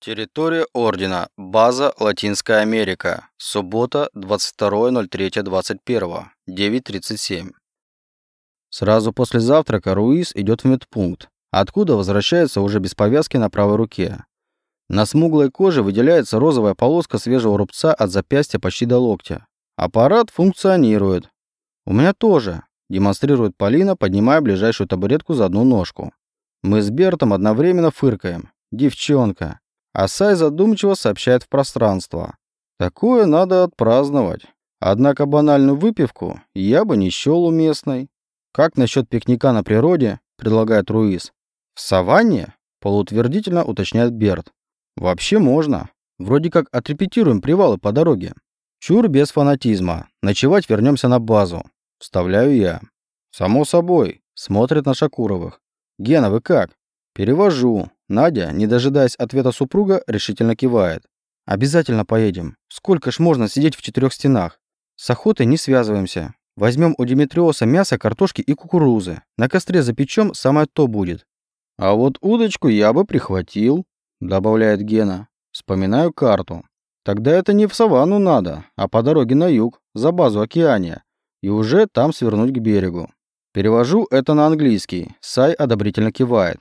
Территория Ордена. База Латинская Америка. Суббота, 22.03.21. 9.37. Сразу после завтрака Руис идет в медпункт, откуда возвращается уже без повязки на правой руке. На смуглой коже выделяется розовая полоска свежего рубца от запястья почти до локтя. Аппарат функционирует. У меня тоже, демонстрирует Полина, поднимая ближайшую табуретку за одну ножку. Мы с Бертом одновременно фыркаем. Девчонка. Асай задумчиво сообщает в пространство. Такое надо отпраздновать. Однако банальную выпивку я бы не счел уместной. Как насчет пикника на природе, предлагает Руис. В саванне? Полутвердительно уточняет Берт. Вообще можно. Вроде как отрепетируем привалы по дороге. Чур без фанатизма. Ночевать вернемся на базу. Вставляю я. Само собой. Смотрит на Шакуровых. Гена, вы как? Перевожу. Надя, не дожидаясь ответа супруга, решительно кивает. «Обязательно поедем. Сколько ж можно сидеть в четырех стенах? С охотой не связываемся. Возьмем у Димитриоса мясо, картошки и кукурузы. На костре запечем, самое то будет». «А вот удочку я бы прихватил», — добавляет Гена. Вспоминаю карту. «Тогда это не в саванну надо, а по дороге на юг, за базу Океания, и уже там свернуть к берегу». Перевожу это на английский. Сай одобрительно кивает.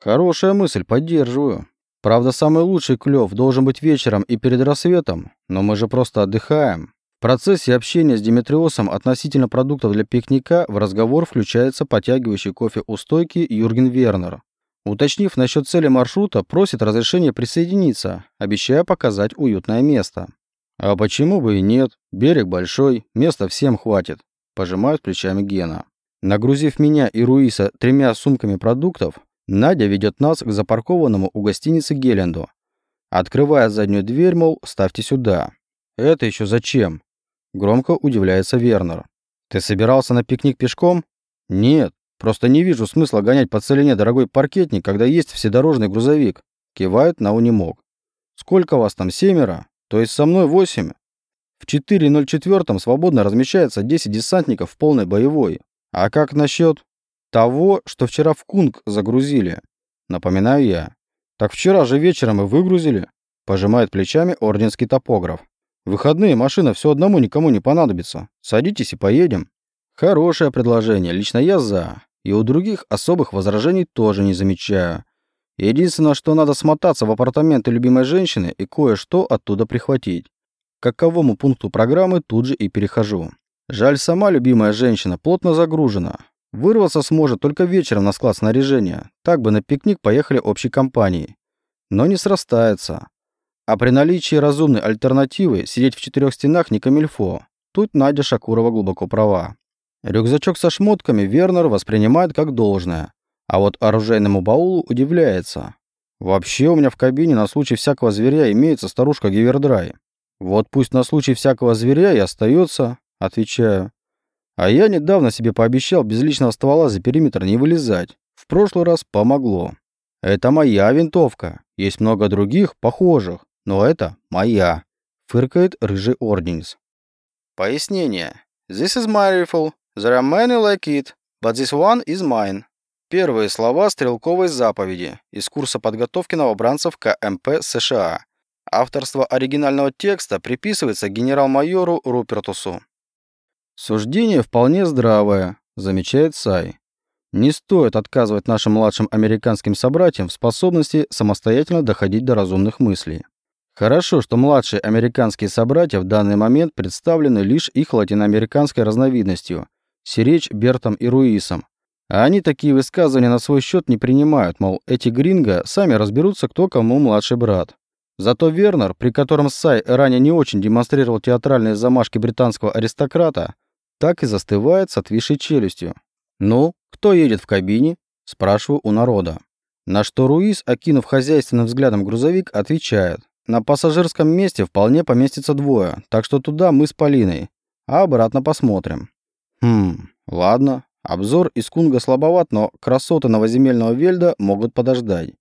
Хорошая мысль, поддерживаю. Правда, самый лучший клев должен быть вечером и перед рассветом, но мы же просто отдыхаем. В процессе общения с Димитриосом относительно продуктов для пикника в разговор включается потягивающий кофе у стойки Юрген Вернер. Уточнив насчет цели маршрута, просит разрешения присоединиться, обещая показать уютное место. А почему бы и нет? Берег большой, места всем хватит. Пожимают плечами Гена. Нагрузив меня и Руиса тремя сумками продуктов, Надя ведет нас к запаркованному у гостиницы Геленду. Открывая заднюю дверь, мол, ставьте сюда. Это еще зачем? Громко удивляется Вернер. Ты собирался на пикник пешком? Нет, просто не вижу смысла гонять по целине дорогой паркетник, когда есть вседорожный грузовик. Кивает на унемог. Сколько вас там, семеро? То есть со мной восемь? В 4.04 свободно размещается 10 десантников в полной боевой. А как насчет того, что вчера в Кунг загрузили. Напоминаю я. Так вчера же вечером и выгрузили. Пожимает плечами орденский топограф. Выходные машина все одному никому не понадобится. Садитесь и поедем. Хорошее предложение, лично я за. И у других особых возражений тоже не замечаю. Единственное, что надо смотаться в апартаменты любимой женщины и кое-что оттуда прихватить. К каковому пункту программы тут же и перехожу. Жаль, сама любимая женщина плотно загружена. Вырваться сможет только вечером на склад снаряжения. Так бы на пикник поехали общей компанией. Но не срастается. А при наличии разумной альтернативы сидеть в четырех стенах не камильфо. Тут Надя Шакурова глубоко права. Рюкзачок со шмотками Вернер воспринимает как должное. А вот оружейному баулу удивляется. Вообще у меня в кабине на случай всякого зверя имеется старушка Гивердрай. Вот пусть на случай всякого зверя и остается, отвечаю. А я недавно себе пообещал без личного ствола за периметр не вылезать. В прошлый раз помогло. Это моя винтовка. Есть много других, похожих, но это моя. Фыркает рыжий орденец. Пояснение. This is my rifle. There are many like it, but this one is mine. Первые слова стрелковой заповеди из курса подготовки новобранцев КМП США. Авторство оригинального текста приписывается генерал-майору Рупертусу. Суждение вполне здравое, замечает Сай. Не стоит отказывать нашим младшим американским собратьям в способности самостоятельно доходить до разумных мыслей. Хорошо, что младшие американские собратья в данный момент представлены лишь их латиноамериканской разновидностью – Сиречь, Бертом и Руисом. А они такие высказывания на свой счет не принимают, мол, эти гринго сами разберутся, кто кому младший брат. Зато Вернер, при котором Сай ранее не очень демонстрировал театральные замашки британского аристократа, так и застывает с отвисшей челюстью. «Ну, кто едет в кабине?» – спрашиваю у народа. На что Руис, окинув хозяйственным взглядом грузовик, отвечает. «На пассажирском месте вполне поместится двое, так что туда мы с Полиной, а обратно посмотрим». «Хм, ладно. Обзор из Кунга слабоват, но красоты новоземельного Вельда могут подождать.